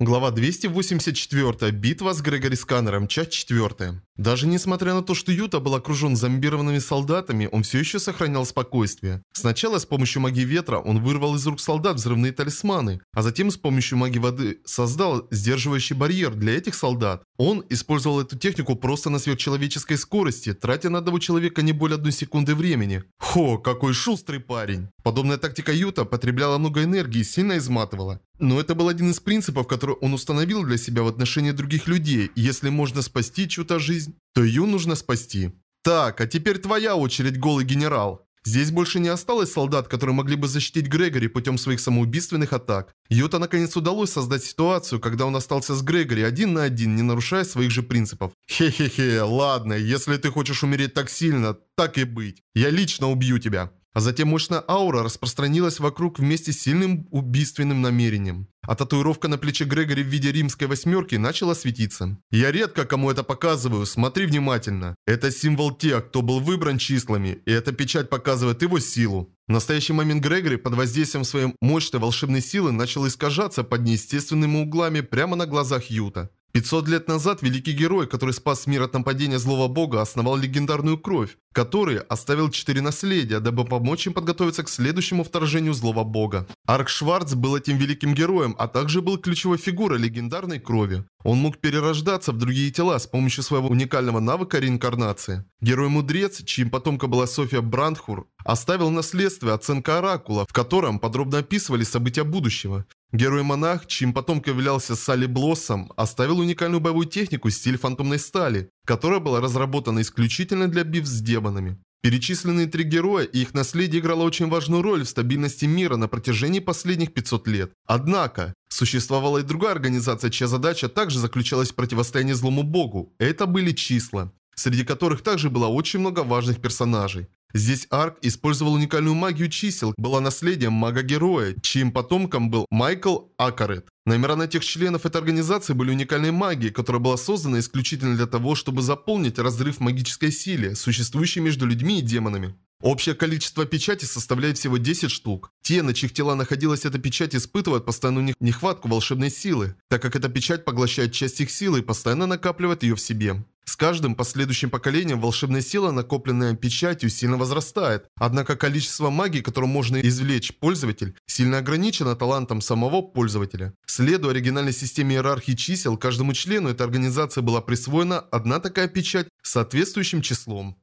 Глава 284. Битва с Грегори Сканером. Часть 4. Даже несмотря на то, что Юта был окружен зомбированными солдатами, он все еще сохранял спокойствие. Сначала с помощью магии ветра он вырвал из рук солдат взрывные талисманы, а затем с помощью магии воды создал сдерживающий барьер для этих солдат. Он использовал эту технику просто на сверхчеловеческой скорости, тратя на одного человека не более одной секунды времени. Хо, какой шустрый парень! Подобная тактика Юта потребляла много энергии и сильно изматывала. Но это был один из принципов, который он установил для себя в отношении других людей. Если можно спасти чью-то жизнь, то ее нужно спасти. Так, а теперь твоя очередь, голый генерал. Здесь больше не осталось солдат, которые могли бы защитить Грегори путем своих самоубийственных атак. Юта наконец удалось создать ситуацию, когда он остался с Грегори один на один, не нарушая своих же принципов. Хе-хе-хе, ладно, если ты хочешь умереть так сильно, так и быть. Я лично убью тебя. А затем мощная аура распространилась вокруг вместе с сильным убийственным намерением. А татуировка на плече Грегори в виде римской восьмерки начала светиться. Я редко кому это показываю, смотри внимательно. Это символ тех, кто был выбран числами, и эта печать показывает его силу. В настоящий момент Грегори под воздействием своей мощной волшебной силы начал искажаться под неестественными углами прямо на глазах Юта. 500 лет назад великий герой, который спас мир от нападения злого бога, основал легендарную кровь, который оставил четыре наследия, дабы помочь им подготовиться к следующему вторжению злого бога. Арк Шварц был этим великим героем, а также был ключевой фигурой легендарной крови. Он мог перерождаться в другие тела с помощью своего уникального навыка реинкарнации. Герой-мудрец, чьим потомком была София Брандхур, оставил наследство оценка Оракула, в котором подробно описывали события будущего. Герой-монах, чьим потомком являлся Салли Блоссом, оставил уникальную боевую технику стиль фантомной стали, которая была разработана исключительно для бив с демонами. Перечисленные три героя и их наследие играло очень важную роль в стабильности мира на протяжении последних 500 лет. Однако, существовала и другая организация, чья задача также заключалась в противостоянии злому богу. Это были числа, среди которых также было очень много важных персонажей. Здесь Арк использовал уникальную магию чисел, была наследием мага-героя, чьим потомком был Майкл Акарет. Номера на тех членов этой организации были уникальной магией, которая была создана исключительно для того, чтобы заполнить разрыв магической силе, существующей между людьми и демонами. Общее количество печати составляет всего 10 штук. Те, на чьих тела находилась эта печать, испытывают постоянную нехватку волшебной силы, так как эта печать поглощает часть их силы и постоянно накапливает ее в себе. С каждым последующим поколением волшебная сила, накопленная печатью, сильно возрастает. Однако количество магии, которую можно извлечь пользователь, сильно ограничено талантом самого пользователя. Следуя оригинальной системе иерархии чисел, каждому члену этой организации была присвоена одна такая печать с соответствующим числом.